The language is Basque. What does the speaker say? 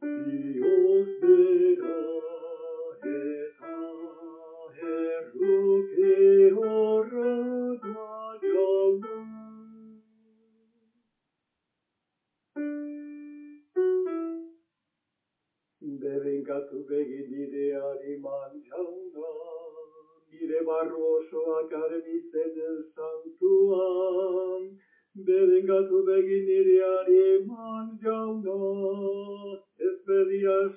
Dios bera eta erruke horra da jauna. Begi nireari man jauna, nire barru osoak arbizen santuan, bebenkatu begi nire videos